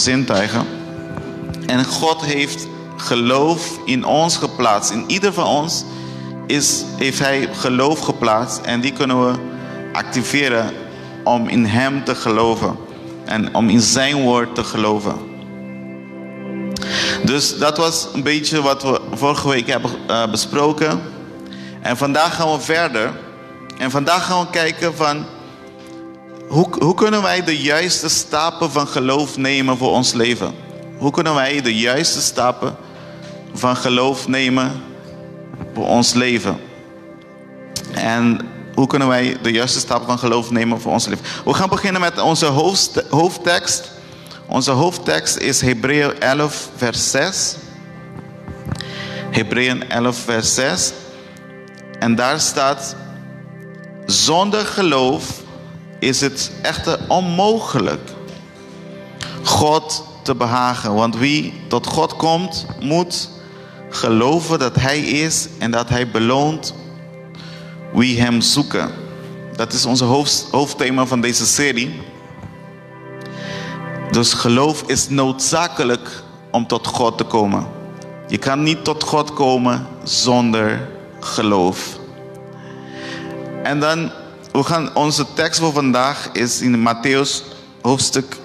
zintuigen. En God heeft geloof in ons geplaatst. In ieder van ons is, heeft Hij geloof geplaatst. En die kunnen we activeren om in Hem te geloven. En om in Zijn woord te geloven. Dus dat was een beetje wat we vorige week hebben uh, besproken. En vandaag gaan we verder. En vandaag gaan we kijken van hoe, hoe kunnen wij de juiste stappen van geloof nemen voor ons leven? Hoe kunnen wij de juiste stappen van geloof nemen voor ons leven? En hoe kunnen wij de juiste stappen van geloof nemen voor ons leven? We gaan beginnen met onze hoofdtekst. Onze hoofdtekst is Hebreeën 11, vers 6. Hebreeën 11, vers 6. En daar staat: Zonder geloof is het echter onmogelijk God te behagen. Want wie tot God komt, moet geloven dat Hij is en dat Hij beloont wie Hem zoeken. Dat is onze hoofdthema van deze serie. Dus geloof is noodzakelijk om tot God te komen. Je kan niet tot God komen zonder geloof. En dan, we onze tekst voor vandaag is in Matthäus hoofdstuk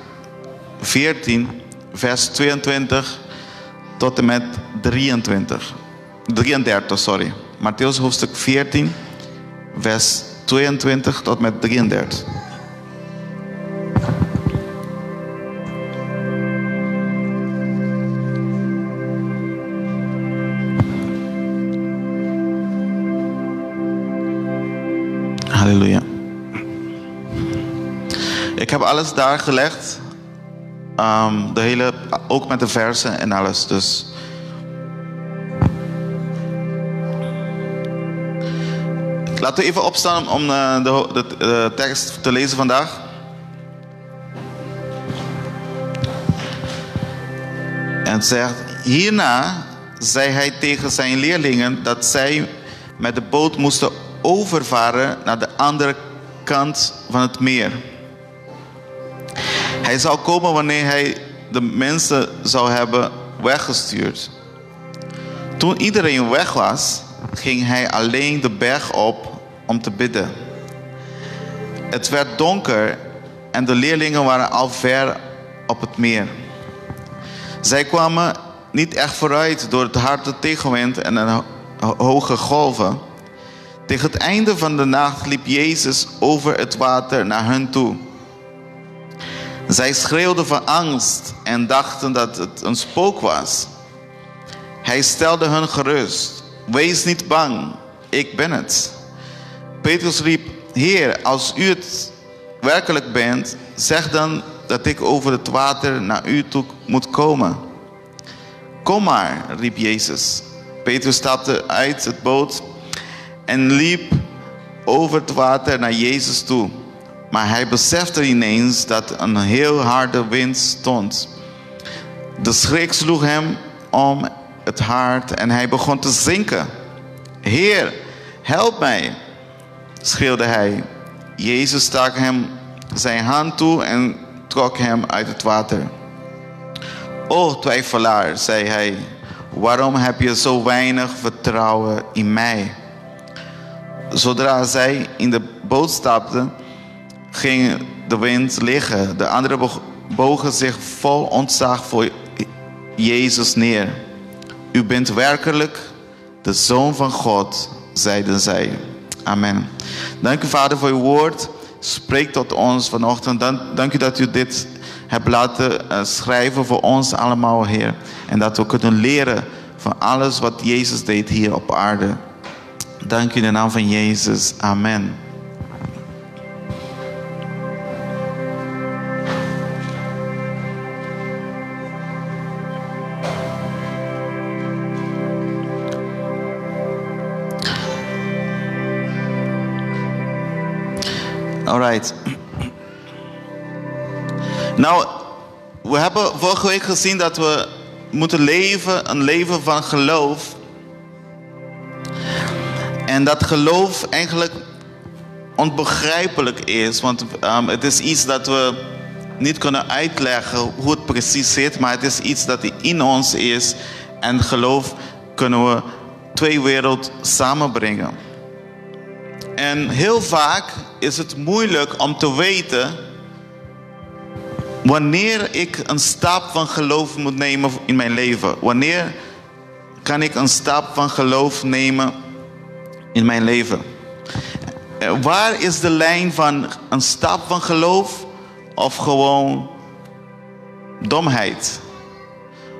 14, vers 22 tot en met 23. 33, sorry. Matthäus hoofdstuk 14, vers 22 tot met 33. Alles daar gelegd. Um, de hele, ook met de versen en alles. Dus. Laten we even opstaan om eh, de, de, de tekst te lezen vandaag. En het zegt: Hierna zei hij tegen zijn leerlingen dat zij met de boot moesten overvaren naar de andere kant van het meer. Hij zou komen wanneer hij de mensen zou hebben weggestuurd. Toen iedereen weg was, ging hij alleen de berg op om te bidden. Het werd donker en de leerlingen waren al ver op het meer. Zij kwamen niet echt vooruit door het harde tegenwind en de hoge golven. Tegen het einde van de nacht liep Jezus over het water naar hen toe. Zij schreeuwden van angst en dachten dat het een spook was. Hij stelde hen gerust. Wees niet bang, ik ben het. Petrus riep, Heer, als u het werkelijk bent, zeg dan dat ik over het water naar u toe moet komen. Kom maar, riep Jezus. Petrus stapte uit het boot en liep over het water naar Jezus toe. Maar hij besefte ineens dat een heel harde wind stond. De schrik sloeg hem om het hart en hij begon te zinken. Heer, help mij, schreeuwde hij. Jezus stak hem zijn hand toe en trok hem uit het water. O twijfelaar, zei hij, waarom heb je zo weinig vertrouwen in mij? Zodra zij in de boot stapten, ging de wind liggen. De anderen bogen zich vol ontzag voor Jezus neer. U bent werkelijk de Zoon van God, zeiden zij. Amen. Dank u, Vader, voor uw woord. Spreek tot ons vanochtend. Dank, u dat u dit hebt laten eh, schrijven voor ons allemaal, Heer. En dat we kunnen leren van alles wat Jezus deed hier op aarde. Dank u in de naam van Jezus. Amen. Nou, we hebben vorige week gezien dat we moeten leven een leven van geloof. En dat geloof eigenlijk onbegrijpelijk is, want um, het is iets dat we niet kunnen uitleggen hoe het precies zit, maar het is iets dat in ons is. En geloof kunnen we twee werelden samenbrengen. En heel vaak is het moeilijk om te weten wanneer ik een stap van geloof moet nemen in mijn leven. Wanneer kan ik een stap van geloof nemen in mijn leven? Waar is de lijn van een stap van geloof of gewoon domheid?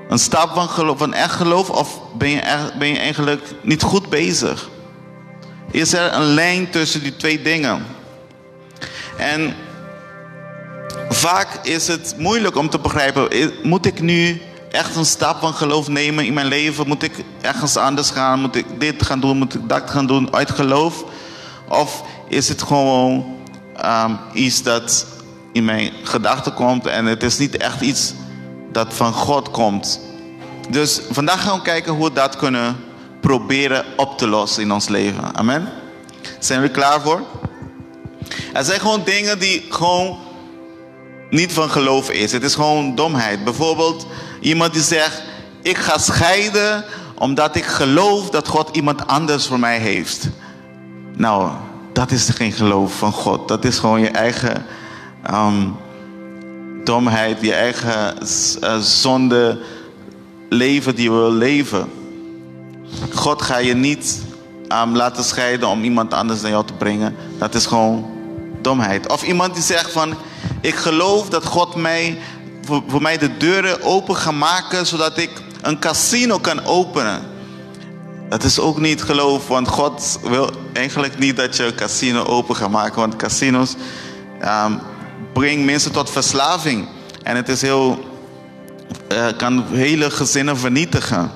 Een stap van, geloof, van echt geloof of ben je, ben je eigenlijk niet goed bezig? Is er een lijn tussen die twee dingen? En vaak is het moeilijk om te begrijpen, moet ik nu echt een stap van geloof nemen in mijn leven? Moet ik ergens anders gaan? Moet ik dit gaan doen? Moet ik dat gaan doen uit geloof? Of is het gewoon um, iets dat in mijn gedachten komt en het is niet echt iets dat van God komt? Dus vandaag gaan we kijken hoe we dat kunnen proberen op te lossen in ons leven. Amen. Zijn we klaar voor? Er zijn gewoon dingen die gewoon niet van geloof is. Het is gewoon domheid. Bijvoorbeeld iemand die zegt: Ik ga scheiden omdat ik geloof dat God iemand anders voor mij heeft. Nou, dat is geen geloof van God. Dat is gewoon je eigen um, domheid, je eigen uh, zonde leven die we wil leven. God ga je niet um, laten scheiden om iemand anders naar jou te brengen. Dat is gewoon domheid. Of iemand die zegt van, ik geloof dat God mij, voor, mij de deuren open gaat maken zodat ik een casino kan openen. Dat is ook niet geloof, want God wil eigenlijk niet dat je een casino open gaat maken. Want casinos um, brengen mensen tot verslaving. En het is heel, uh, kan hele gezinnen vernietigen.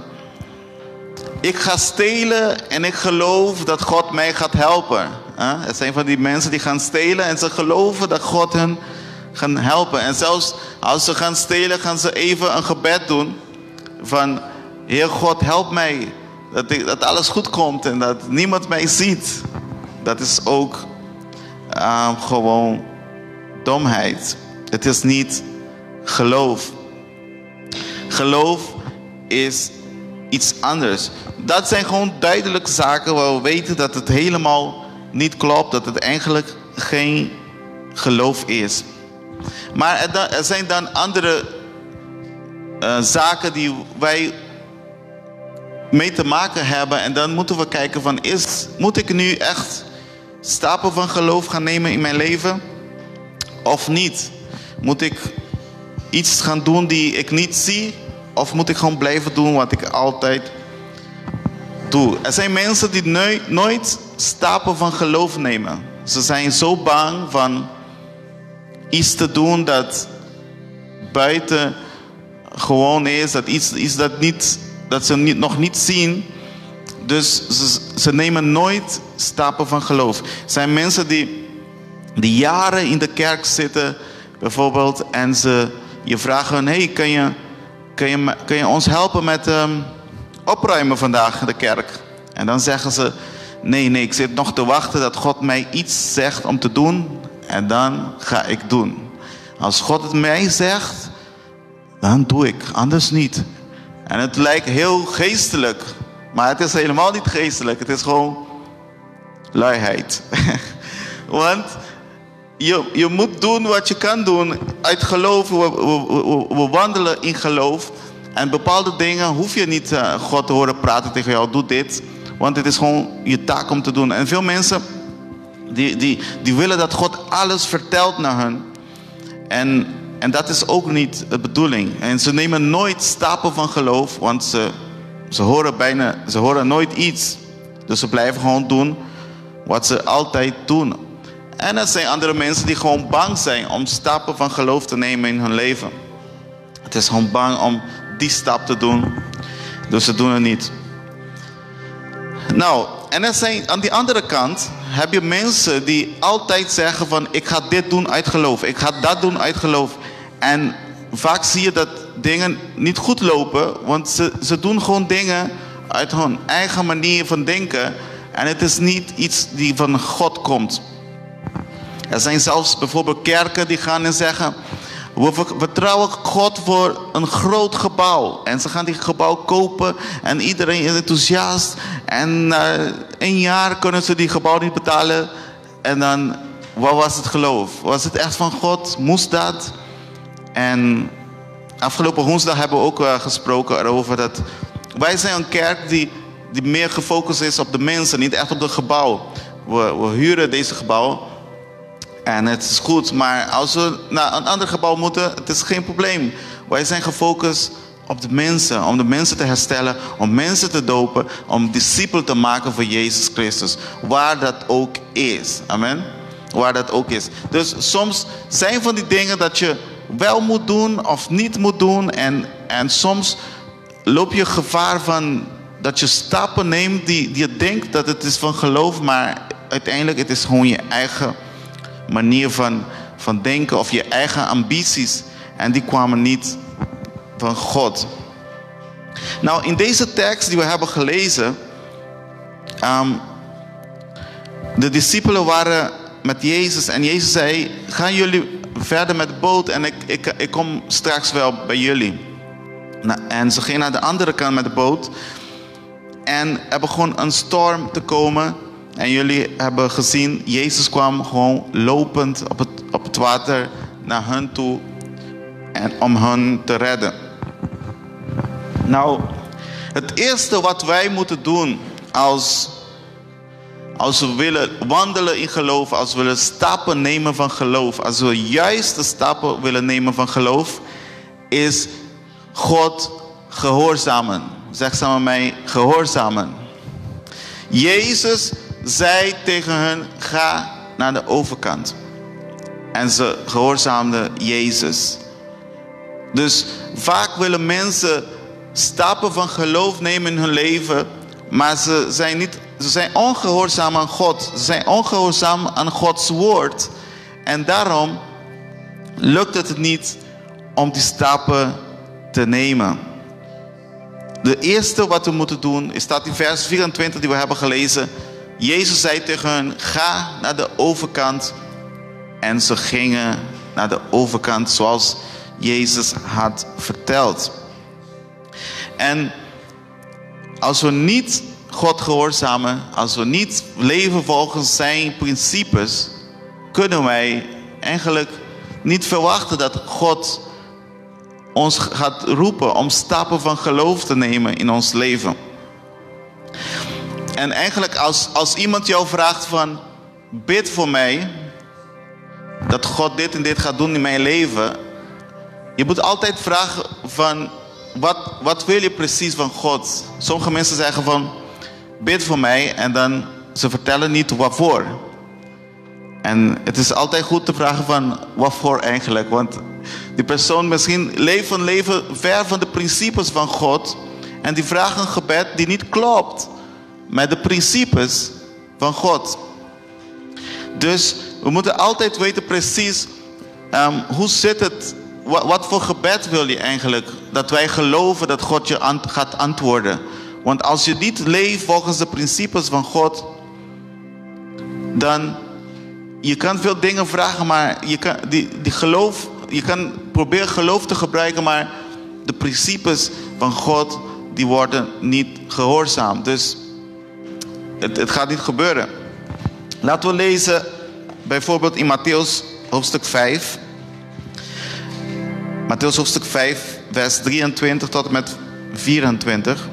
Ik ga stelen en ik geloof dat God mij gaat helpen. Er zijn van die mensen die gaan stelen en ze geloven dat God hen gaat helpen. En zelfs als ze gaan stelen, gaan ze even een gebed doen. Van, Heer God, help mij. Dat, dat alles goed komt en dat niemand mij ziet. Dat is ook uh, gewoon domheid. Het is niet geloof. Geloof is iets anders. Dat zijn gewoon duidelijke zaken waar we weten dat het helemaal niet klopt, dat het eigenlijk geen geloof is. Maar er, zijn dan andere uh, zaken die wij mee te maken hebben. En dan moeten we kijken van, is, moet ik nu echt stappen van geloof gaan nemen in mijn leven? Of niet? Moet ik iets gaan doen die ik niet zie? Of moet ik gewoon blijven doen wat ik altijd Er zijn mensen die nooit stappen van geloof nemen. Ze zijn zo bang van iets te doen dat buiten gewoon is, dat iets, iets dat, niet, dat ze niet, nog niet zien. Dus ze, ze nemen nooit stappen van geloof. Er zijn mensen die, jaren in de kerk zitten, bijvoorbeeld, en ze je vragen: hey, je kun je, kun je ons helpen met um, opruimen vandaag de kerk? En dan zeggen ze, nee, nee, ik zit nog te wachten dat God mij iets zegt om te doen. En dan ga ik doen. Als God het mij zegt, dan doe ik, anders niet. En het lijkt heel geestelijk, maar het is helemaal niet geestelijk. Het is gewoon luiheid. Want je, je moet doen wat je kan doen uit geloof. We, we, we, wandelen in geloof. En bepaalde dingen hoef je niet uh, God te horen praten tegen jou. Doe dit. Want het is gewoon je taak om te doen. En veel mensen die, die, die willen dat God alles vertelt naar hen. En, en dat is ook niet de bedoeling. En ze nemen nooit stappen van geloof. Want ze, ze, horen bijna, ze horen nooit iets. Dus ze blijven gewoon doen wat ze altijd doen. En er zijn andere mensen die gewoon bang zijn om stappen van geloof te nemen in hun leven. Het is gewoon bang om die stap te doen. Dus ze doen het niet. Nou, en er zijn, aan die andere kant heb je mensen die altijd zeggen van ik ga dit doen uit geloof. Ik ga dat doen uit geloof. En vaak zie je dat dingen niet goed lopen. Want ze, ze doen gewoon dingen uit hun eigen manier van denken. En het is niet iets die van God komt. Er zijn zelfs bijvoorbeeld kerken die gaan en zeggen: We vertrouwen God voor een groot gebouw. En ze gaan die gebouw kopen en iedereen is enthousiast. En na een jaar kunnen ze die gebouw niet betalen. En dan, wat was het geloof? Was het echt van God? Moest dat? En afgelopen woensdag hebben we ook uh, gesproken erover dat wij zijn een kerk die, die meer gefocust is op de mensen, niet echt op het gebouw. We, we huren deze gebouw en het is goed, maar als we naar een ander gebouw moeten, het is geen probleem. Wij zijn gefocust op de mensen, om de mensen te herstellen, om mensen te dopen, om discipelen te maken voor Jezus Christus. Waar dat ook is. Amen. Waar dat ook is. Dus soms zijn van die dingen dat je wel moet doen of niet moet doen. En, en soms loop je gevaar van dat je stappen neemt die, die je denkt dat het is van geloof, maar uiteindelijk het is gewoon je eigen manier van, van denken of je eigen ambities. En die kwamen niet van God. Nou, in deze tekst die we hebben gelezen, um, de discipelen waren met Jezus en Jezus zei: Gaan jullie verder met de boot en ik, ik, ik kom straks wel bij jullie. Nou, en ze gingen naar de andere kant met de boot en er begon een storm te komen. En jullie hebben gezien, Jezus kwam gewoon lopend op het, op het water naar hen toe en om hen te redden. Nou, het eerste wat wij moeten doen als, als we willen wandelen in geloof, als we willen stappen nemen van geloof, als we juiste stappen willen nemen van geloof, is God gehoorzamen. Zeg samen mij, gehoorzamen. Jezus zei tegen hen, ga naar de overkant. En ze gehoorzaamden Jezus. Dus vaak willen mensen stappen van geloof nemen in hun leven, maar ze zijn, niet, ze zijn ongehoorzaam aan God. Ze zijn ongehoorzaam aan Gods woord. En daarom lukt het niet om die stappen te nemen. De eerste wat we moeten doen, is staat in vers 24 die we hebben gelezen. Jezus zei tegen hen, ga naar de overkant. En ze gingen naar de overkant zoals Jezus had verteld. En als we niet God gehoorzamen, als we niet leven volgens zijn principes, kunnen wij eigenlijk niet verwachten dat God ons gaat roepen om stappen van geloof te nemen in ons leven. En eigenlijk als, als iemand jou vraagt van bid voor mij, dat God dit en dit gaat doen in mijn leven. Je moet altijd vragen van wat, wat wil je precies van God? Sommige mensen zeggen van bid voor mij en dan ze vertellen niet waarvoor. En het is altijd goed te vragen van waarvoor eigenlijk. Want die persoon misschien leeft een leven ver van de principes van God. En die vraagt een gebed die niet klopt met de principes van God. Dus we moeten altijd weten precies um, hoe zit het, wat, wat, voor gebed wil je eigenlijk? Dat wij geloven dat God je gaat antwoorden. Want als je niet leeft volgens de principes van God, dan je kan veel dingen vragen, maar je kan, die, die geloof, je kan proberen geloof te gebruiken, maar de principes van God, die worden niet gehoorzaam. Dus het, het gaat niet gebeuren. Laten we lezen bijvoorbeeld in Matthäus hoofdstuk 5. Matthäus hoofdstuk 5, vers 23 tot en met 24.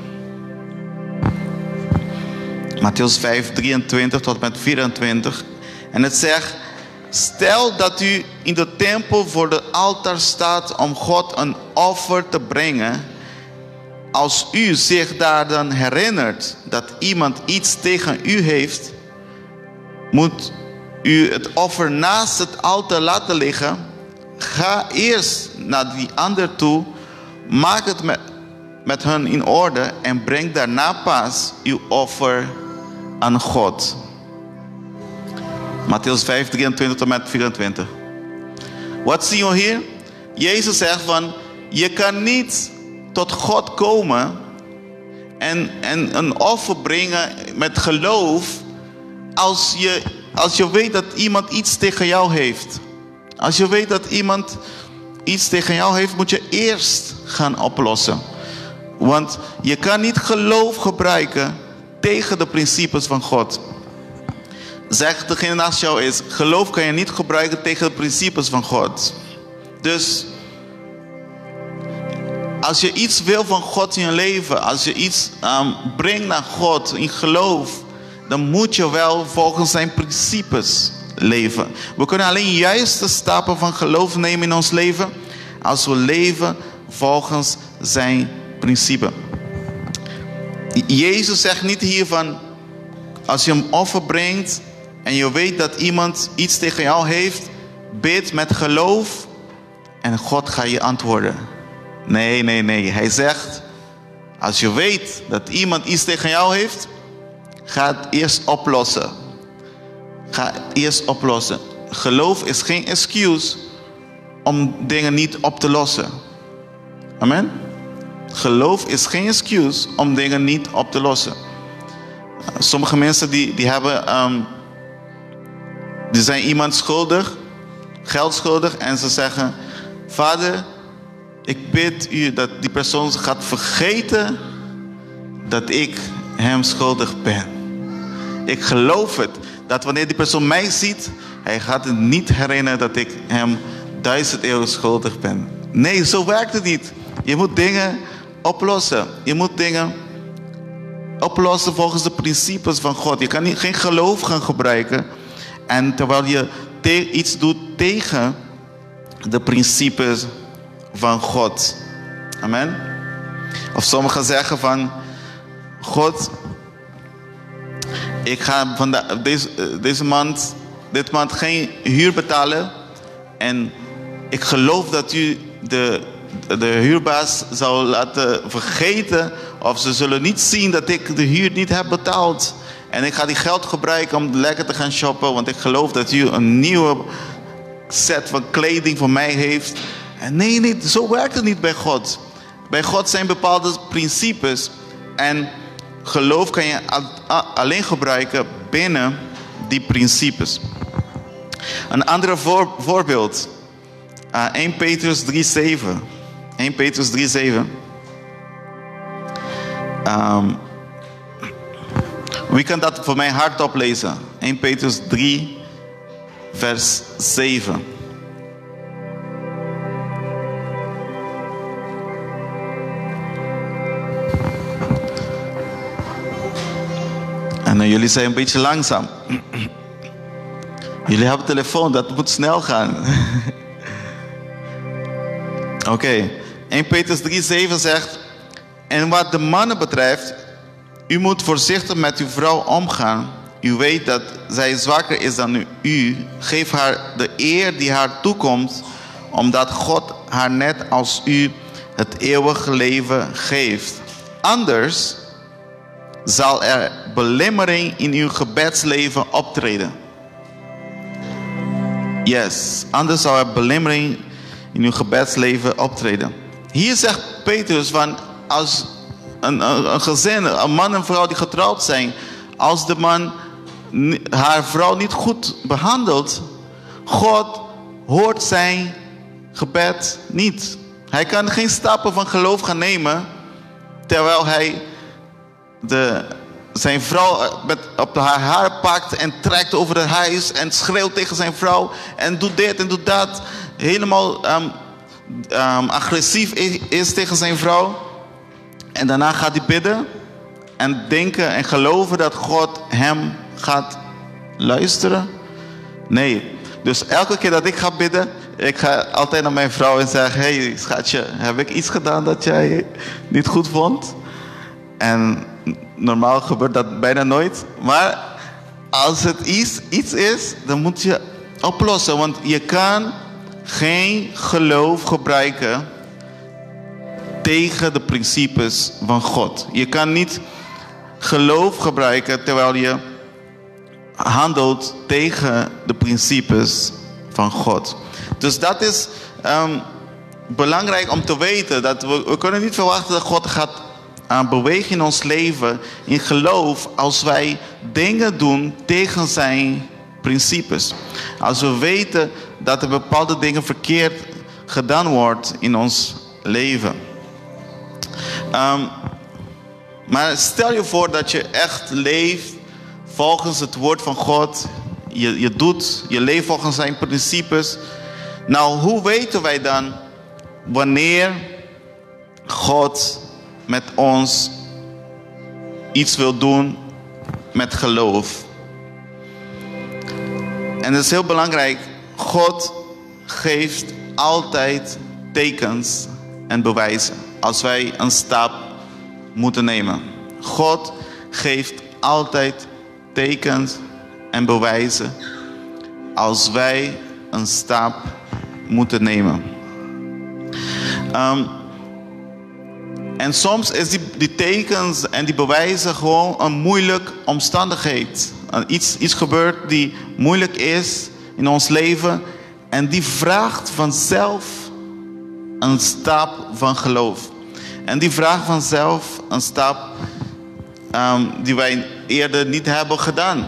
Matthäus 5, 23 tot en met 24. En het zegt, stel dat u in de tempel voor de altaar staat om God een offer te brengen. Als u zich daar dan herinnert dat iemand iets tegen u heeft, moet u het offer naast het altaar laten liggen. Ga eerst naar die ander toe, maak het met, met hen in orde en breng daarna pas uw offer aan God. Matthäus 5, 23 tot met 24. Wat zien we hier? Jezus zegt van, je kan niet tot God komen en, en een offer brengen met geloof als je, als je weet dat iemand iets tegen jou heeft. Als je weet dat iemand iets tegen jou heeft, moet je eerst gaan oplossen. Want je kan niet geloof gebruiken tegen de principes van God. Zeg degene naast jou is, geloof kan je niet gebruiken tegen de principes van God. Dus als je iets wil van God in je leven, als je iets um, brengt naar God in geloof, dan moet je wel volgens zijn principes leven. We kunnen alleen juiste stappen van geloof nemen in ons leven als we leven volgens zijn principe. Jezus zegt niet hier van, als je een offer brengt en je weet dat iemand iets tegen jou heeft, bid met geloof en God gaat je antwoorden. Nee, nee, nee. Hij zegt, als je weet dat iemand iets tegen jou heeft, ga het eerst oplossen. Ga het eerst oplossen. Geloof is geen excuus om dingen niet op te lossen. Amen. Geloof is geen excuus om dingen niet op te lossen. Sommige mensen die, die hebben, um, die zijn iemand schuldig, geld schuldig en ze zeggen, vader, ik bid u dat die persoon gaat vergeten dat ik hem schuldig ben. Ik geloof het, dat wanneer die persoon mij ziet, hij gaat het niet herinneren dat ik hem duizend euro schuldig ben. Nee, zo werkt het niet. Je moet dingen oplossen. Je moet dingen oplossen volgens de principes van God. Je kan niet, geen geloof gaan gebruiken. En terwijl je iets doet tegen de principes van God. Amen. Of sommigen zeggen van God, ik ga van de, deze, deze maand, dit maand geen huur betalen. En ik geloof dat u de, de huurbaas zou laten vergeten. Of ze zullen niet zien dat ik de huur niet heb betaald. En ik ga die geld gebruiken om lekker te gaan shoppen. Want ik geloof dat u een nieuwe set van kleding voor mij heeft. En nee, nee, zo werkt het niet bij God. Bij God zijn bepaalde principes. En geloof kan je alleen gebruiken binnen die principes. Een ander voor, voorbeeld. Uh, 1 Petrus 3,7. 1 Petrus 3,7. Um, wie kan dat voor mij hardop lezen? 1 Petrus 3, vers 7. Uh, jullie zijn een beetje langzaam. jullie hebben telefoon, dat moet snel gaan. Oké, okay. 1 Petrus 3,7 zegt: En wat de mannen betreft, u moet voorzichtig met uw vrouw omgaan. U weet dat zij zwakker is dan u. Geef haar de eer die haar toekomt, omdat God haar net als u het eeuwige leven geeft. Anders zal er belemmering in uw gebedsleven optreden. Yes, anders zal er belemmering in uw gebedsleven optreden. Hier zegt Petrus van als een, een gezin, een man en vrouw die getrouwd zijn, als de man haar vrouw niet goed behandelt, God hoort zijn gebed niet. Hij kan geen stappen van geloof gaan nemen terwijl hij zijn vrouw met, op haar haar pakt en trekt over het huis en schreeuwt tegen zijn vrouw en doet dit en doet dat. Helemaal um, um, agressief is, is tegen zijn vrouw. En daarna gaat hij bidden en denken en geloven dat God hem gaat luisteren. Nee. Dus elke keer dat ik ga bidden, ik ga altijd naar mijn vrouw en zeg: Hey schatje, heb ik iets gedaan dat jij niet goed vond? En normaal gebeurt dat bijna nooit. Maar als het iets, iets is, dan moet je oplossen. Want je kan geen geloof gebruiken tegen de principes van God. Je kan niet geloof gebruiken terwijl je handelt tegen de principes van God. Dus dat is um, belangrijk om te weten. Dat we, we kunnen niet verwachten dat God gaat aan bewegen in ons leven in geloof als wij dingen doen tegen zijn principes. Als we weten dat er bepaalde dingen verkeerd gedaan wordt in ons leven. Ehm, maar stel je voor dat je echt leeft volgens het woord van God. Je, je doet, je leeft volgens zijn principes. Nou, hoe weten wij dan wanneer God met ons iets wil doen met geloof? En dat is heel belangrijk. God geeft altijd tekens en bewijzen als wij een stap moeten nemen. God geeft altijd tekens en bewijzen als wij een stap moeten nemen. Um, en soms is die, die tekens en die bewijzen gewoon een moeilijk omstandigheid. Iets, iets gebeurt die moeilijk is in ons leven. En die vraagt vanzelf een stap van geloof. En die vraagt vanzelf een stap um, die wij eerder niet hebben gedaan.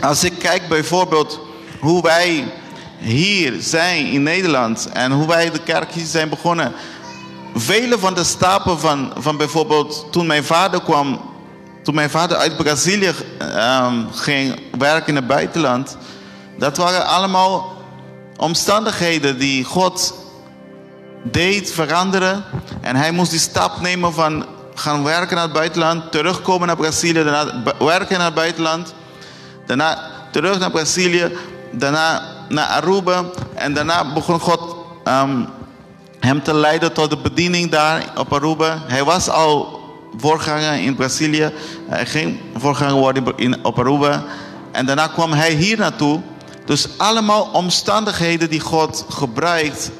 Als ik kijk bijvoorbeeld hoe wij hier zijn in Nederland en hoe wij de kerk hier zijn begonnen. Vele van de stappen van, van bijvoorbeeld toen mijn vader kwam, toen mijn vader uit Brazilië um, ging werken in het buitenland, dat waren allemaal omstandigheden die God deed veranderen. En hij moest die stap nemen van gaan werken naar het buitenland, terugkomen naar Brazilië, daarna werken naar het buitenland, daarna terug naar Brazilië, daarna naar Aruba. En daarna begon God um, hem te leiden tot de bediening daar op Aruba. Hij was al voorganger in Brazilië. Hij ging voorganger worden in, op Aruba. En daarna kwam hij hier naartoe. Dus allemaal omstandigheden die God gebruikt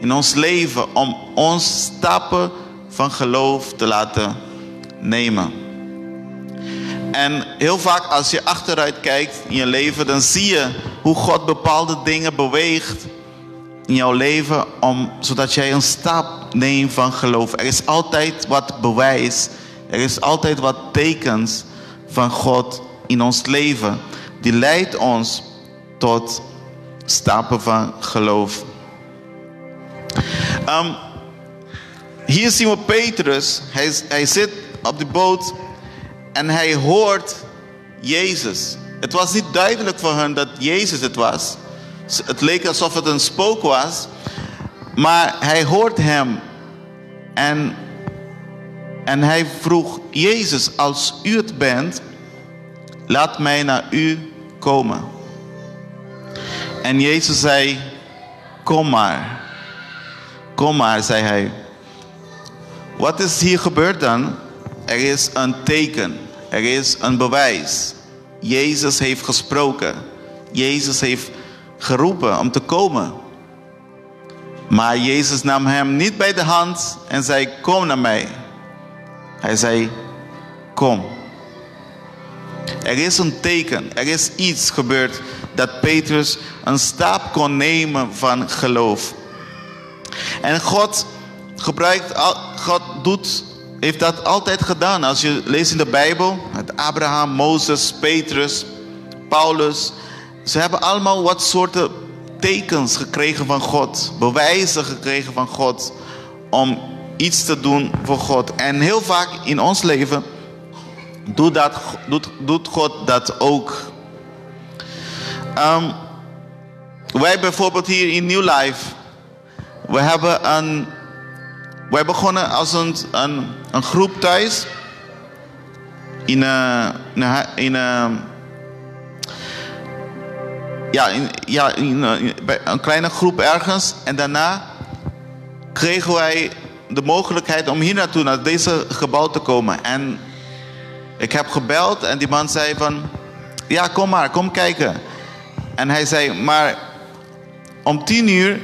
in ons leven om ons stappen van geloof te laten nemen. En heel vaak als je achteruit kijkt in je leven, dan zie je hoe God bepaalde dingen beweegt in jouw leven, om, zodat jij een stap neemt van geloof. Er is altijd wat bewijs, er is altijd wat tekens van God in ons leven, die leidt ons tot stappen van geloof. Um, hier zien we Petrus, hij, hij zit op de boot en hij hoort Jezus. Het was niet duidelijk voor hen dat Jezus het was. Het leek alsof het een spook was. Maar hij hoort hem. En, en hij vroeg, Jezus, als u het bent, laat mij naar u komen. En Jezus zei, kom maar. Kom maar, zei hij. Wat is hier gebeurd dan? Er is een teken. Er is een bewijs. Jezus heeft gesproken. Jezus heeft geroepen om te komen. Maar Jezus nam hem niet bij de hand en zei: Kom naar mij. Hij zei: Kom. Er is een teken, er is iets gebeurd dat Petrus een stap kon nemen van geloof. En God gebruikt, God doet heeft dat altijd gedaan. Als je leest in de Bijbel, met Abraham, Mozes, Petrus, Paulus. Ze hebben allemaal wat soorten tekens gekregen van God. Bewijzen gekregen van God. Om iets te doen voor God. En heel vaak in ons leven doet, dat, doet, doet God dat ook. Um, wij bijvoorbeeld hier in New Life. We hebben een wij begonnen als een, een, een groep thuis. In een, in een, ja, in, ja, in, een kleine groep ergens. En daarna kregen wij de mogelijkheid om hier naartoe, naar deze gebouw te komen. En ik heb gebeld en die man zei van, ja kom maar, kom kijken. En hij zei, maar om tien uur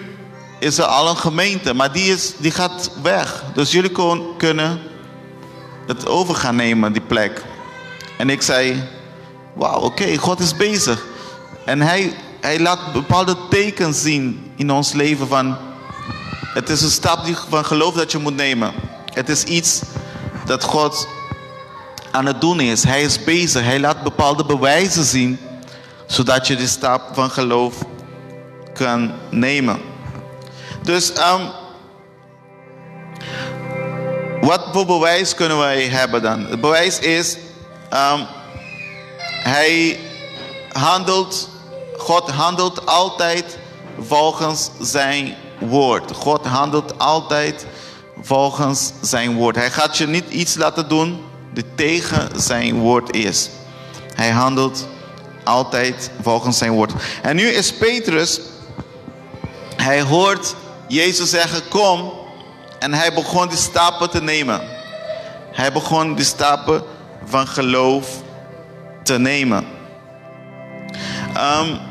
is er al een gemeente, maar die, is, die gaat weg. Dus jullie kunnen het over gaan nemen, die plek. En ik zei, wauw, oké, God is bezig. En hij, hij laat bepaalde tekens zien in ons leven van... Het is een stap van geloof dat je moet nemen. Het is iets dat God aan het doen is. Hij is bezig. Hij laat bepaalde bewijzen zien. Zodat je die stap van geloof kan nemen. Dus um, wat voor bewijs kunnen wij hebben dan? Het bewijs is, um, hij handelt, God handelt altijd volgens zijn woord. God handelt altijd volgens zijn woord. Hij gaat je niet iets laten doen die tegen zijn woord is. Hij handelt altijd volgens zijn woord. En nu is Petrus, hij hoort Jezus zeggen: Kom. En hij begon die stappen te nemen. Hij begon die stappen van geloof te nemen. Um,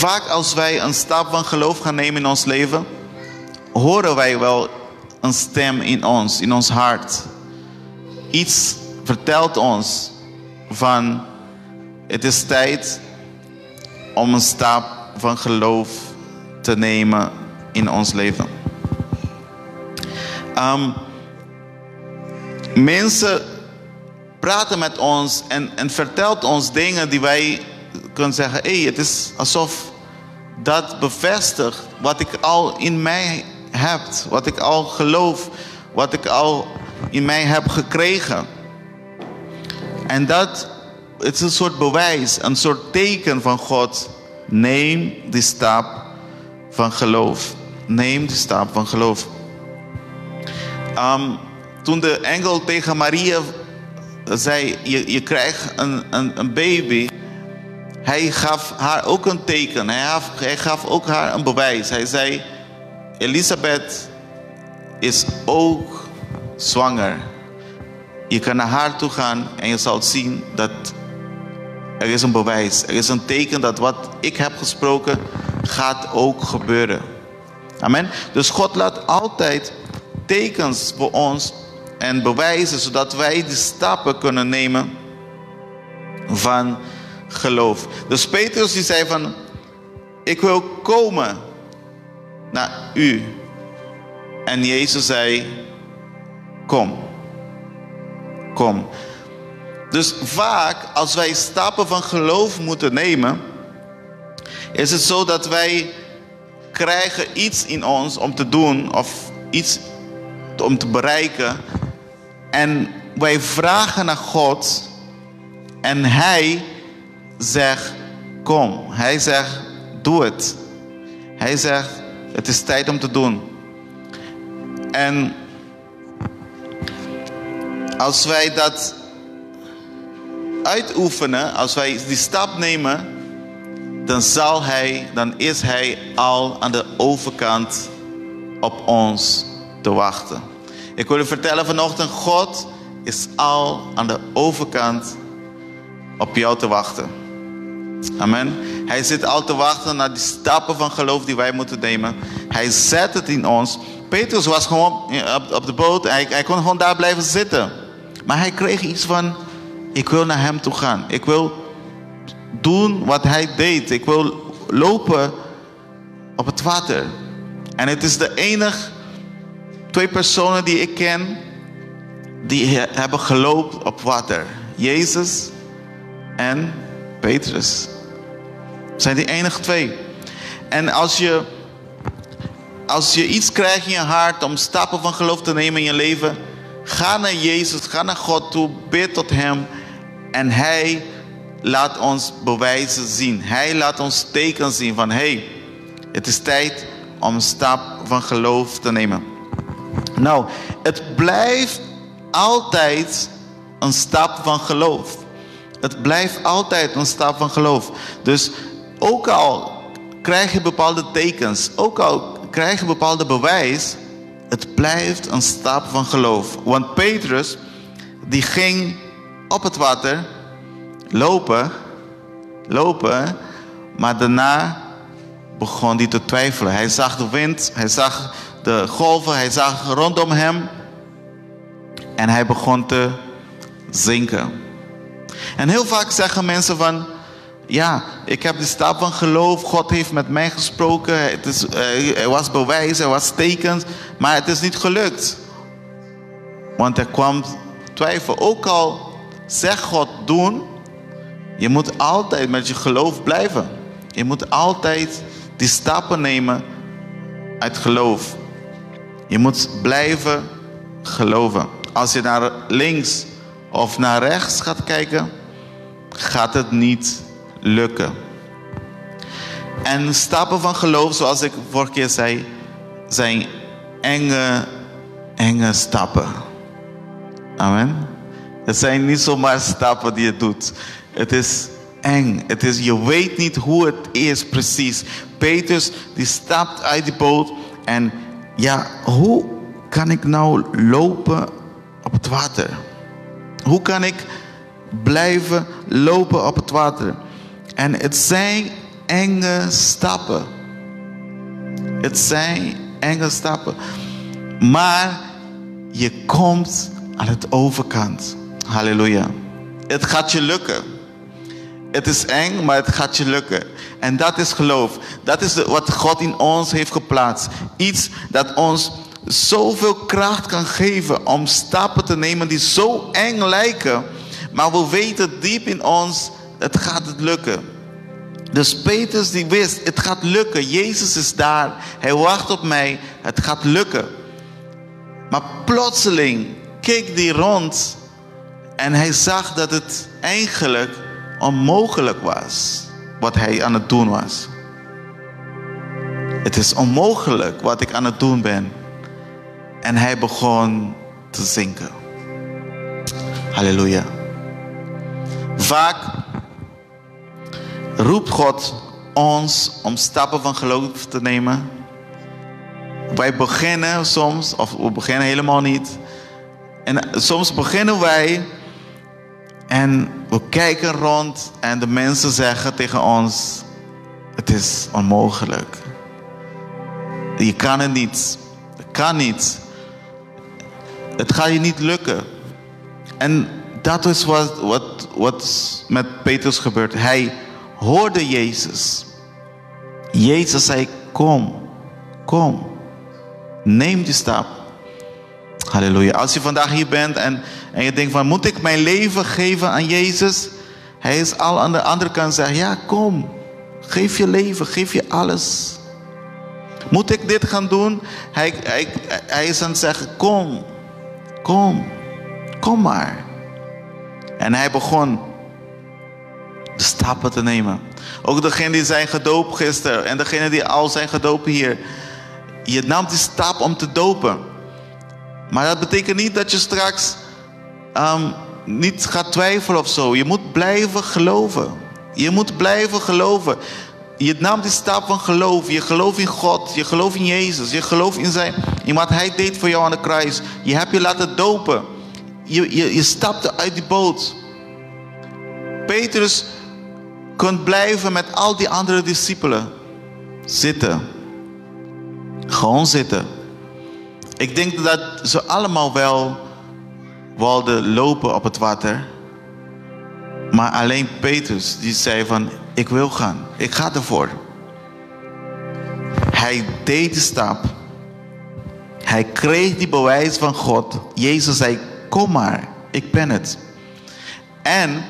vaak als wij een stap van geloof gaan nemen in ons leven, horen wij wel een stem in ons, in ons hart. Iets vertelt ons van het is tijd om een stap van geloof te nemen in ons leven. Um, mensen praten met ons en, en vertelt ons dingen die wij kunnen zeggen: hé, hey, het is alsof dat bevestigt wat ik al in mij heb, wat ik al geloof, wat ik al in mij heb gekregen. En dat is een soort bewijs, een soort teken van God. Neem die stap van geloof. Neem die stap van geloof. Um, toen de engel tegen Maria zei: Je, je krijgt een, een, een baby. Hij gaf haar ook een teken. Hij gaf, gaf ook haar een bewijs. Hij zei: Elisabeth is ook zwanger. Je kan naar haar toe gaan en je zal zien dat er is een bewijs. Er is een teken dat wat ik heb gesproken gaat ook gebeuren. Amen. Dus God laat altijd tekens voor ons en bewijzen zodat wij die stappen kunnen nemen van geloof. Dus Petrus die zei van ik wil komen naar u. En Jezus zei kom. Kom. Dus vaak als wij stappen van geloof moeten nemen, is het zo dat wij krijgen iets in ons om te doen of iets om te bereiken. En wij vragen naar God en Hij zegt kom. Hij zegt doe het. Hij zegt het is tijd om te doen. En als wij dat uitoefenen, als wij die stap nemen, dan zal Hij, dan is Hij al aan de overkant op ons te wachten. Ik wil u vertellen vanochtend, God is al aan de overkant op jou te wachten. Amen. Hij zit al te wachten naar die stappen van geloof die wij moeten nemen. Hij zet het in ons. Petrus was gewoon op, de boot. Hij, hij kon gewoon daar blijven zitten. Maar hij kreeg iets van, ik wil naar hem toe gaan. Ik wil doen wat hij deed. Ik wil lopen op het water. En het is de enige twee personen die ik ken die hebben gelopen op water. Jezus en Petrus. zijn die enige twee. En als je, als je iets krijgt in je hart om stappen van geloof te nemen in je leven, ga naar Jezus, ga naar God toe, bid tot Hem en Hij laat ons bewijzen zien. Hij laat ons tekens zien van hey, het is tijd om een stap van geloof te nemen. Nou, het blijft altijd een stap van geloof. Het blijft altijd een stap van geloof. Dus ook al krijg je bepaalde tekens, ook al krijg je bepaalde bewijs, het blijft een stap van geloof. Want Petrus, die ging op het water lopen, lopen, maar daarna begon hij te twijfelen. Hij zag de wind, hij zag de golven, hij zag rondom hem en hij begon te zinken. En heel vaak zeggen mensen van, ja, ik heb de stap van geloof, God heeft met mij gesproken, het is, er was bewijs, er was tekens, maar het is niet gelukt. Want er kwam twijfel. Ook al zegt God doen, je moet altijd met je geloof blijven. Je moet altijd die stappen nemen uit geloof. Je moet blijven geloven. Als je naar links of naar rechts gaat kijken, gaat het niet lukken. En stappen van geloof, zoals ik vorige keer zei, zijn enge, enge stappen. Amen. Het zijn niet zomaar stappen die je doet. Het is eng. Het is, je weet niet hoe het is precies. Petrus die stapt uit die boot en ja, hoe kan ik nou lopen op het water? Hoe kan ik blijven lopen op het water? En het zijn enge stappen. Het zijn enge stappen. Maar je komt aan het overkant. Halleluja. Het gaat je lukken. Het is eng, maar het gaat je lukken. En dat is geloof. Dat is wat God in ons heeft geplaatst. Iets dat ons zoveel kracht kan geven om stappen te nemen die zo eng lijken. Maar we weten diep in ons, het gaat het lukken. Dus Petrus die wist, het gaat lukken. Jezus is daar. Hij wacht op mij. Het gaat lukken. Maar plotseling keek hij rond en hij zag dat het eigenlijk onmogelijk was wat hij aan het doen was. Het is onmogelijk wat ik aan het doen ben. En hij begon te zinken. Halleluja. Vaak roept God ons om stappen van geloof te nemen. Wij beginnen soms, of we beginnen helemaal niet. En soms beginnen wij en we kijken rond en de mensen zeggen tegen ons: Het is onmogelijk. Je kan het niet. Het kan niet. Het gaat je niet lukken. En dat is wat, wat, wat met Petrus gebeurt. Hij hoorde Jezus. Jezus zei: Kom, kom, neem die stap. Halleluja. Als je vandaag hier bent en, en je denkt van moet ik mijn leven geven aan Jezus? Hij is al aan de andere kant zeggen ja kom. Geef je leven, geef je alles. Moet ik dit gaan doen? Hij, hij, hij is aan het zeggen kom, kom, kom maar. En hij begon de stappen te nemen. Ook degene die zijn gedoopt gisteren en degene die al zijn gedoopt hier. Je nam die stap om te dopen. Maar dat betekent niet dat je straks um, niet gaat twijfelen of zo. Je moet blijven geloven. Je moet blijven geloven. Je nam die stap van geloof. Je gelooft in God. Je gelooft in Jezus. Je gelooft in, zijn, in wat Hij deed voor jou aan de kruis. Je hebt je laten dopen. Je, je, stapte uit die boot. Petrus kon blijven met al die andere discipelen. Zitten. Gewoon zitten. Ik denk dat ze allemaal wel wilden lopen op het water. Maar alleen Petrus die zei van ik wil gaan. Ik ga ervoor. Hij deed de stap. Hij kreeg die bewijs van God. Jezus zei kom maar. Ik ben het. En,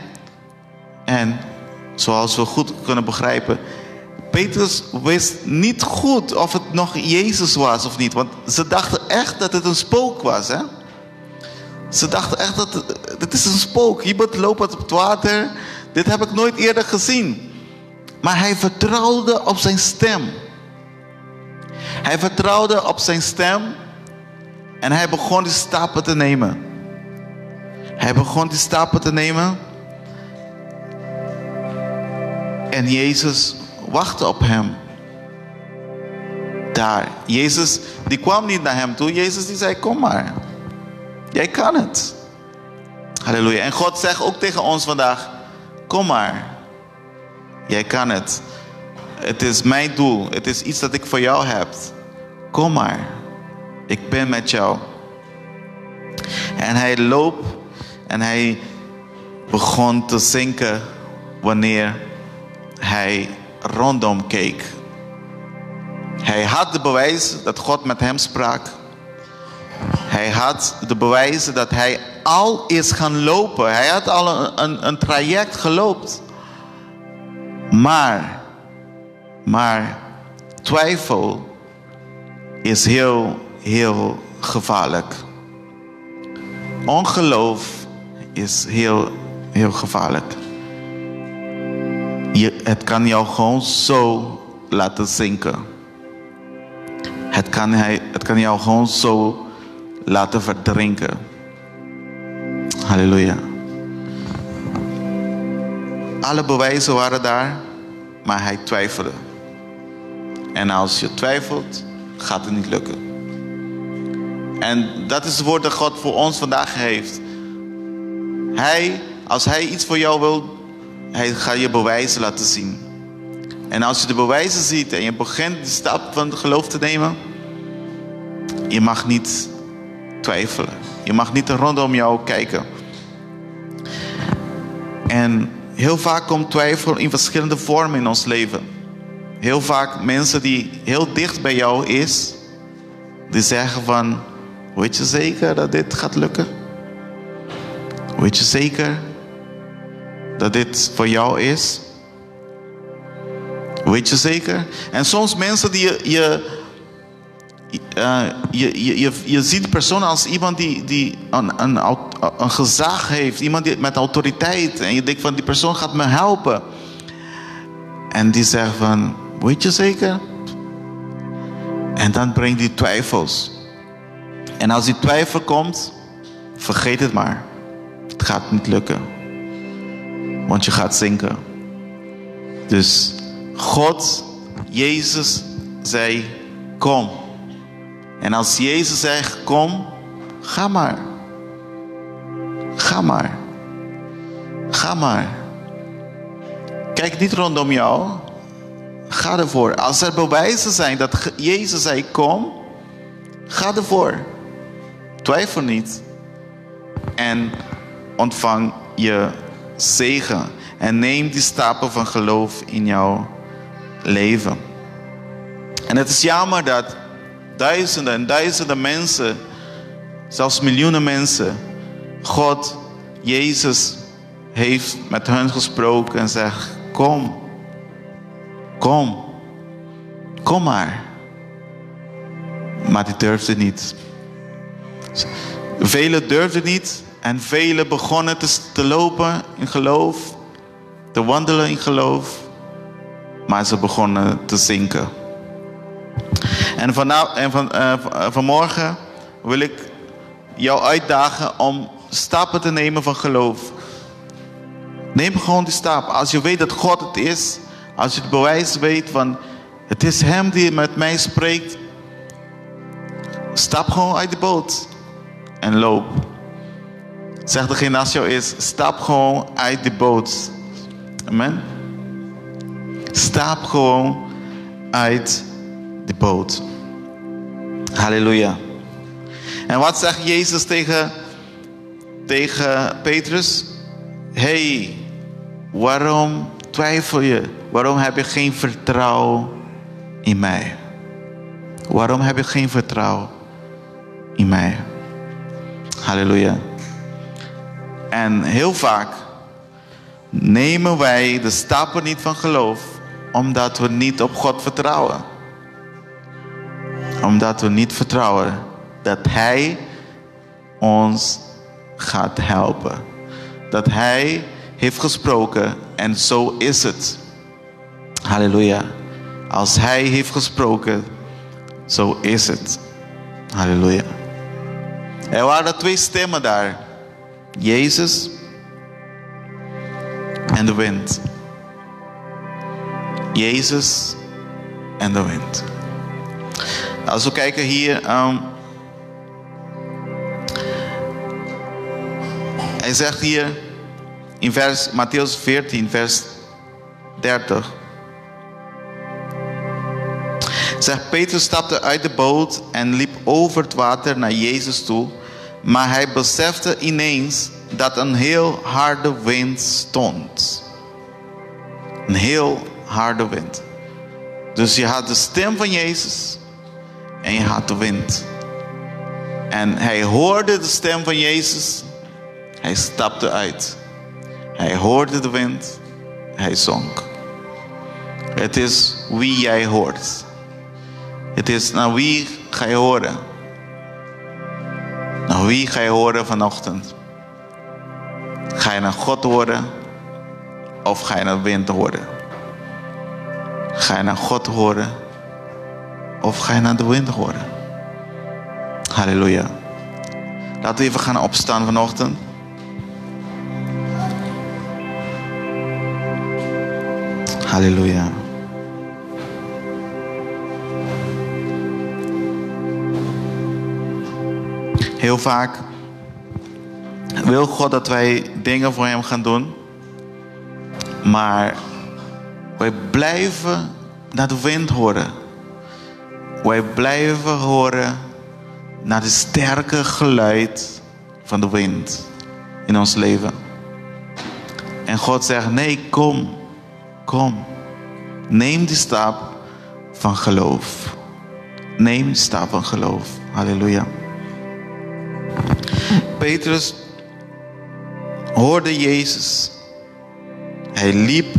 en zoals we goed kunnen begrijpen, Petrus wist niet goed of het nog Jezus was of niet. Want ze dachten echt dat het een spook was. Hè? Ze dachten echt dat het, het is een spook. Iemand loopt op het water. Dit heb ik nooit eerder gezien. Maar hij vertrouwde op zijn stem. Hij vertrouwde op zijn stem. En hij begon die stappen te nemen. Hij begon die stappen te nemen. En Jezus wachtte op hem. Daar. Jezus, die kwam niet naar hem toe. Jezus die zei, kom maar. Jij kan het. Halleluja. En God zegt ook tegen ons vandaag, kom maar. Jij kan het. Het is mijn doel. Het is iets dat ik voor jou heb. Kom maar. Ik ben met jou. En hij loopt en hij begon te zinken wanneer hij rondom keek. Hij had de bewijs dat God met hem sprak. Hij had de bewijs dat hij al is gaan lopen. Hij had al een, een, een traject gelopen. Maar Maar twijfel is heel, heel gevaarlijk. Ongeloof is heel, heel gevaarlijk. Je, het kan jou gewoon zo laten zinken. Het kan, hij, het kan jou gewoon zo laten verdrinken. Halleluja. Alle bewijzen waren daar, maar hij twijfelde. En als je twijfelt, gaat het niet lukken. En dat is het woord dat God voor ons vandaag heeft. Hij, als hij iets voor jou wil, hij gaat je bewijzen laten zien. En als je de bewijzen ziet en je begint de stap van geloof te nemen, je mag niet twijfelen. Je mag niet rondom jou kijken. En heel vaak komt twijfel in verschillende vormen in ons leven. Heel vaak mensen die heel dicht bij jou is, die zeggen van, weet je zeker dat dit gaat lukken? Weet je zeker dat dit voor jou is? Weet je zeker? En soms mensen die je, je, uh, je, je, je, ziet de persoon als iemand die, een gezag heeft, iemand die, met autoriteit. En je denkt van die persoon gaat me helpen. En die zegt van, weet je zeker? En dan brengt die twijfels. En als die twijfel komt, vergeet het maar. Het gaat niet lukken. Want je gaat zinken. Dus God, Jezus, zei: Kom. En als Jezus zegt: Kom, ga maar. Ga maar. Ga maar. Kijk niet rondom jou. Ga ervoor. Als er bewijzen zijn dat Jezus zei: Kom, ga ervoor. Twijfel niet. En ontvang je zegen. En neem die stappen van geloof in jouw leven. En het is jammer dat duizenden en duizenden mensen, zelfs miljoenen mensen, God, Jezus, heeft met hen gesproken en zegt: Kom, kom, kom maar. Maar die durfde niet. Velen durfden niet en velen begonnen te, te lopen in geloof, te wandelen in geloof, maar ze begonnen te zinken. En, vanaf, en van, uh, vanmorgen wil ik jou uitdagen om stappen te nemen van geloof. Neem gewoon die stap. Als je weet dat God het is, als je het bewijs weet van het is Hem die met mij spreekt, stap gewoon uit de boot en loop. Zeg degene naast jou is, stap gewoon uit de boot. Amen. Stap gewoon uit de boot. Halleluja. En wat zegt Jezus tegen, tegen Petrus? hey, waarom twijfel je? Waarom heb je geen vertrouwen in mij? Waarom heb je geen vertrouwen in mij? Halleluja. En heel vaak nemen wij de stappen niet van geloof omdat we niet op God vertrouwen. Omdat we niet vertrouwen dat Hij ons gaat helpen. Dat Hij heeft gesproken en zo is het. Halleluja. Als Hij heeft gesproken, zo is het. Halleluja. Er waren twee stemmen daar. Jezus en de wind. Jezus en de wind. Als we kijken hier. Um, hij zegt hier in vers Matthäus 14, vers 30. Zegt Petrus stapte uit de boot en liep over het water naar Jezus toe. Maar hij besefte ineens dat een heel harde wind stond. Een heel harde wind. Dus je had de stem van Jezus en je had de wind. En hij hoorde de stem van Jezus. Hij stapte uit. Hij hoorde de wind. Hij zonk. Het is wie jij hoort. Het is naar wie ga je horen. Naar wie ga je horen vanochtend? Ga je naar God horen of ga je naar de wind horen? Ga je naar God horen of ga je naar de wind horen? Halleluja. Laten we even gaan opstaan vanochtend. Halleluja. Heel vaak wil God dat wij dingen voor Hem gaan doen. Maar wij blijven naar de wind horen. Wij blijven horen naar het sterke geluid van de wind in ons leven. En God zegt: Nee, kom, kom. Neem die stap van geloof. Neem die stap van geloof. Halleluja. Petrus hoorde Jezus. Hij liep,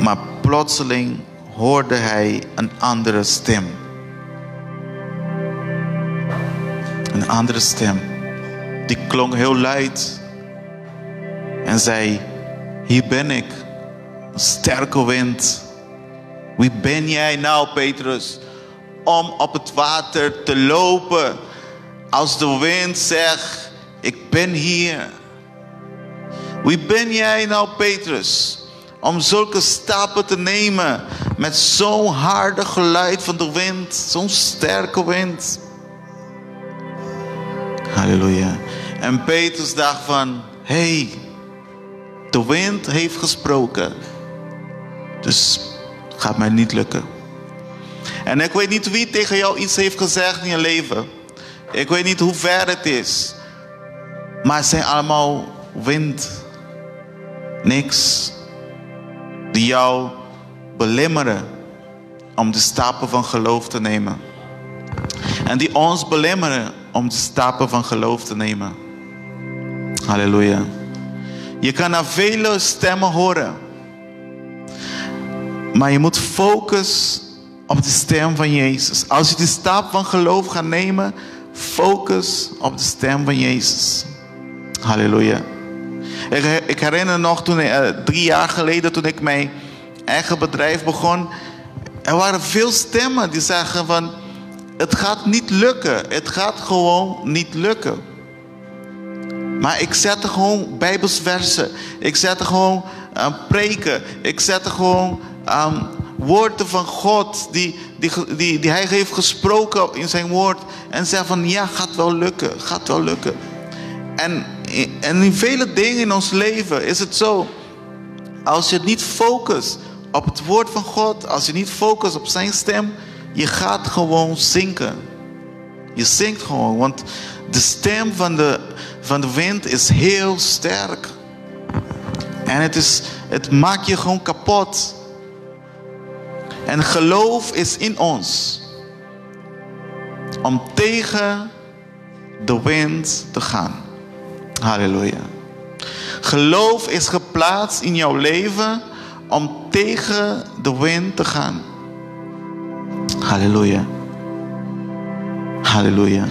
maar plotseling hoorde hij een andere stem. Een andere stem. Die klonk heel luid. En zei: Hier ben ik. Een sterke wind. Wie ben jij nou, Petrus? Om op het water te lopen. Als de wind zegt: Ik ben hier. Wie ben jij nou, Petrus? Om zulke stappen te nemen met zo'n harde geluid van de wind, zo'n sterke wind. Halleluja. En Petrus dacht van, hey, de wind heeft gesproken. Dus gaat mij niet lukken. En ik weet niet wie tegen jou iets heeft gezegd in je leven. Ik weet niet hoe ver het is. Maar het zijn allemaal wind. Niks die jou belemmeren om de stappen van geloof te nemen. En die ons belemmeren om de stappen van geloof te nemen. Halleluja. Je kan naar vele stemmen horen. Maar je moet focus op de stem van Jezus. Als je de stap van geloof gaat nemen, focus op de stem van Jezus. Halleluja. Ik, herinner nog toen, uh, drie jaar geleden, toen ik mijn eigen bedrijf begon. Er waren veel stemmen die zeggen van, het gaat niet lukken. Het gaat gewoon niet lukken. Maar ik zette gewoon bijbelsversen. Ik zette gewoon uh, preken. Ik zette gewoon um, woorden van God die, die, die, die hij heeft gesproken in zijn woord. En zei van ja, gaat wel lukken, gaat wel lukken. En, en in vele dingen in ons leven is het zo. Als je niet focust op het woord van God, als je niet focust op zijn stem, je gaat gewoon zinken. Je zinkt gewoon, want de stem van de, van de wind is heel sterk. En het, is, het maakt je gewoon kapot. En geloof is in ons. Om tegen de wind te gaan. Halleluja. Geloof is geplaatst in jouw leven om tegen de wind te gaan. Halleluja. Halleluja.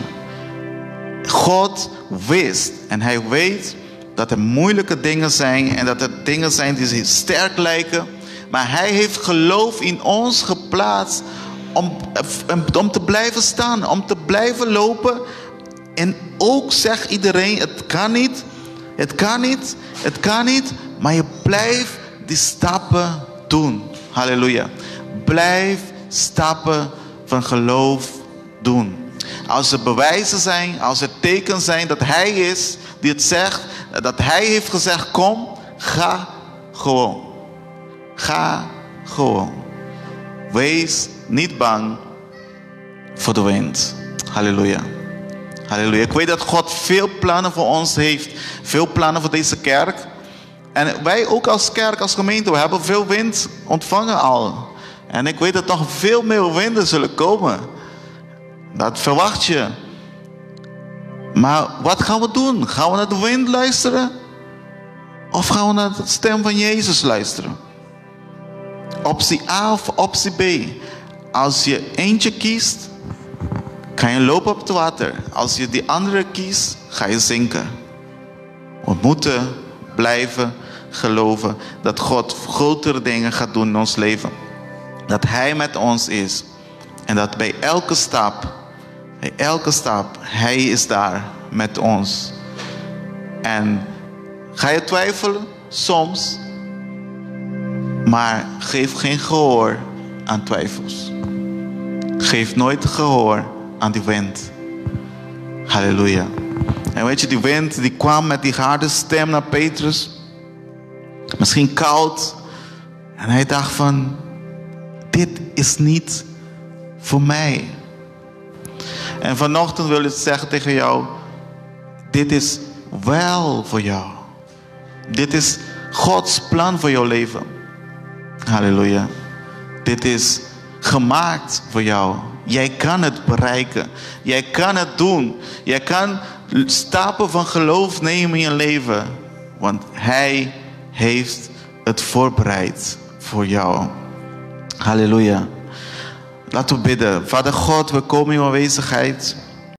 God wist en hij weet dat er moeilijke dingen zijn en dat er dingen zijn die sterk lijken. Maar hij heeft geloof in ons geplaatst om, om te blijven staan, om te blijven lopen. En ook zegt iedereen, het kan niet, het kan niet, het kan niet. Maar je blijft die stappen doen. Halleluja. Blijf stappen van geloof doen. Als er bewijzen zijn, als er tekens zijn dat Hij is die het zegt, dat Hij heeft gezegd: kom, ga gewoon. Ga gewoon. Wees niet bang voor de wind. Halleluja. Halleluja. Ik weet dat God veel plannen voor ons heeft. Veel plannen voor deze kerk. En wij ook als kerk, als gemeente, we hebben veel wind ontvangen al. En ik weet dat nog veel meer winden zullen komen. Dat verwacht je. Maar wat gaan we doen? Gaan we naar de wind luisteren? Of gaan we naar de stem van Jezus luisteren? Optie A of optie B. Als je eentje kiest, kan je lopen op het water. Als je die andere kiest, ga je zinken. We moeten blijven geloven dat God grotere dingen gaat doen in ons leven. Dat Hij met ons is. En dat bij elke stap, bij elke stap, Hij is daar met ons. En ga je twijfelen? Soms. Maar geef geen gehoor aan twijfels. Geef nooit gehoor aan die wind. Halleluja. En weet je, die wind die kwam met die harde stem naar Petrus. Misschien koud. En hij dacht van, dit is niet voor mij. En vanochtend wil ik zeggen tegen jou, dit is wel voor jou. Dit is Gods plan voor jouw leven. Halleluja. Dit is gemaakt voor jou. Jij kan het bereiken. Jij kan het doen. Jij kan stappen van geloof nemen in je leven. Want Hij heeft het voorbereid voor jou. Halleluja. Laten we bidden. Vader God, we komen in uw aanwezigheid.